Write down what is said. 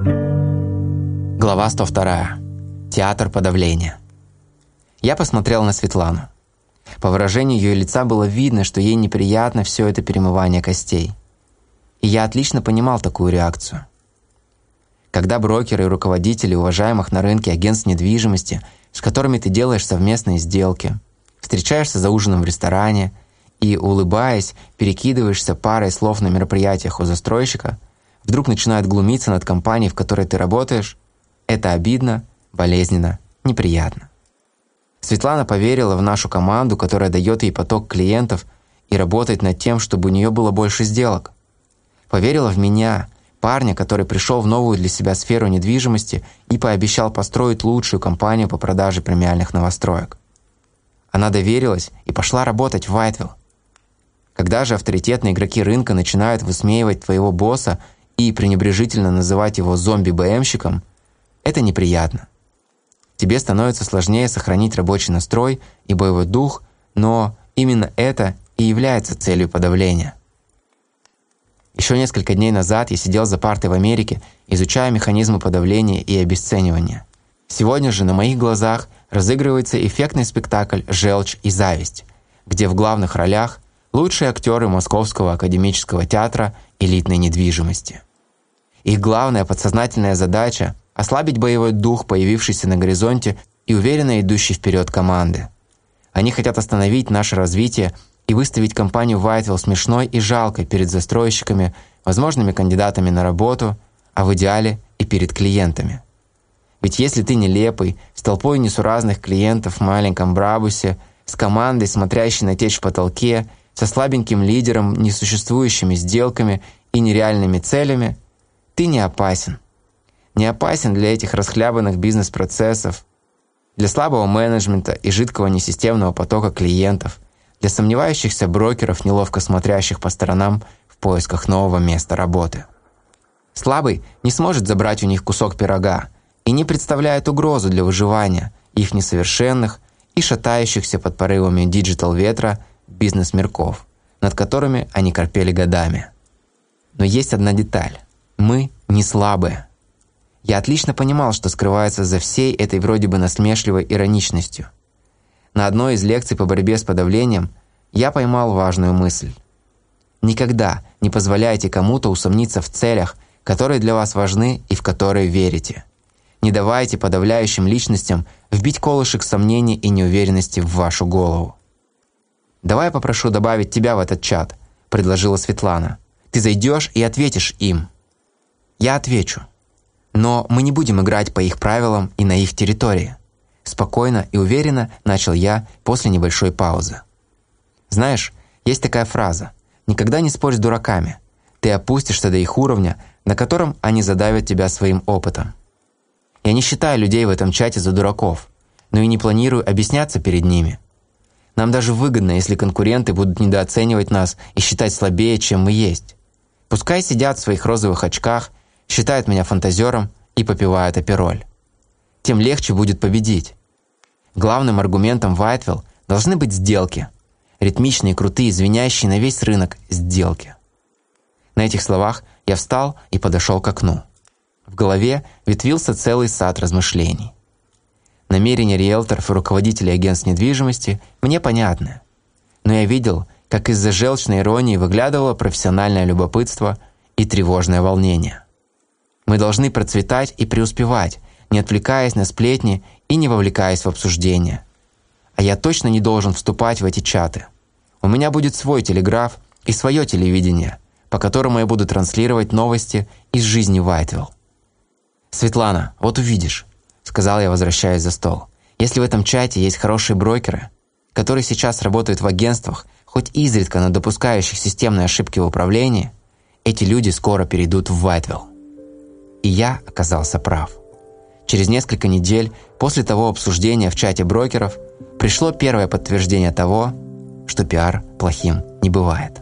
Глава 102. Театр подавления. Я посмотрел на Светлану. По выражению ее лица было видно, что ей неприятно все это перемывание костей. И я отлично понимал такую реакцию. Когда брокеры и руководители уважаемых на рынке агентств недвижимости, с которыми ты делаешь совместные сделки, встречаешься за ужином в ресторане и, улыбаясь, перекидываешься парой слов на мероприятиях у застройщика, вдруг начинают глумиться над компанией, в которой ты работаешь, это обидно, болезненно, неприятно. Светлана поверила в нашу команду, которая дает ей поток клиентов и работает над тем, чтобы у нее было больше сделок. Поверила в меня, парня, который пришел в новую для себя сферу недвижимости и пообещал построить лучшую компанию по продаже премиальных новостроек. Она доверилась и пошла работать в Вайтвилл. Когда же авторитетные игроки рынка начинают высмеивать твоего босса и пренебрежительно называть его зомби-БМщиком, это неприятно. Тебе становится сложнее сохранить рабочий настрой и боевой дух, но именно это и является целью подавления. Еще несколько дней назад я сидел за партой в Америке, изучая механизмы подавления и обесценивания. Сегодня же на моих глазах разыгрывается эффектный спектакль «Желчь и зависть», где в главных ролях лучшие актеры Московского академического театра элитной недвижимости. Их главная подсознательная задача – ослабить боевой дух, появившийся на горизонте и уверенно идущий вперед команды. Они хотят остановить наше развитие и выставить компанию Whitewell смешной и жалкой перед застройщиками, возможными кандидатами на работу, а в идеале и перед клиентами. Ведь если ты нелепый, с толпой несуразных клиентов в маленьком Брабусе, с командой, смотрящей на течь в потолке, со слабеньким лидером, несуществующими сделками и нереальными целями, ты не опасен. Не опасен для этих расхлябанных бизнес-процессов, для слабого менеджмента и жидкого несистемного потока клиентов – для сомневающихся брокеров, неловко смотрящих по сторонам в поисках нового места работы. Слабый не сможет забрать у них кусок пирога и не представляет угрозу для выживания их несовершенных и шатающихся под порывами digital -ветра бизнес-мирков, над которыми они корпели годами. Но есть одна деталь. Мы не слабые. Я отлично понимал, что скрывается за всей этой вроде бы насмешливой ироничностью – на одной из лекций по борьбе с подавлением я поймал важную мысль. Никогда не позволяйте кому-то усомниться в целях, которые для вас важны и в которые верите. Не давайте подавляющим личностям вбить колышек сомнений и неуверенности в вашу голову. «Давай я попрошу добавить тебя в этот чат», – предложила Светлана. «Ты зайдешь и ответишь им». «Я отвечу. Но мы не будем играть по их правилам и на их территории». Спокойно и уверенно начал я после небольшой паузы. Знаешь, есть такая фраза «Никогда не спорь с дураками. Ты опустишься до их уровня, на котором они задавят тебя своим опытом». Я не считаю людей в этом чате за дураков, но и не планирую объясняться перед ними. Нам даже выгодно, если конкуренты будут недооценивать нас и считать слабее, чем мы есть. Пускай сидят в своих розовых очках, считают меня фантазером и попивают апероль. Тем легче будет победить. Главным аргументом Вайтвилл должны быть сделки. Ритмичные, крутые, звенящие на весь рынок сделки. На этих словах я встал и подошел к окну. В голове ветвился целый сад размышлений. Намерения риэлторов и руководителей агентств недвижимости мне понятны. Но я видел, как из-за желчной иронии выглядывало профессиональное любопытство и тревожное волнение. Мы должны процветать и преуспевать, не отвлекаясь на сплетни и не вовлекаясь в обсуждение. А я точно не должен вступать в эти чаты. У меня будет свой телеграф и свое телевидение, по которому я буду транслировать новости из жизни Вайтвилл. «Светлана, вот увидишь», — сказал я, возвращаясь за стол. «Если в этом чате есть хорошие брокеры, которые сейчас работают в агентствах, хоть изредка, но допускающих системные ошибки в управлении, эти люди скоро перейдут в Вайтвилл». И я оказался прав. Через несколько недель после того обсуждения в чате брокеров пришло первое подтверждение того, что пиар плохим не бывает.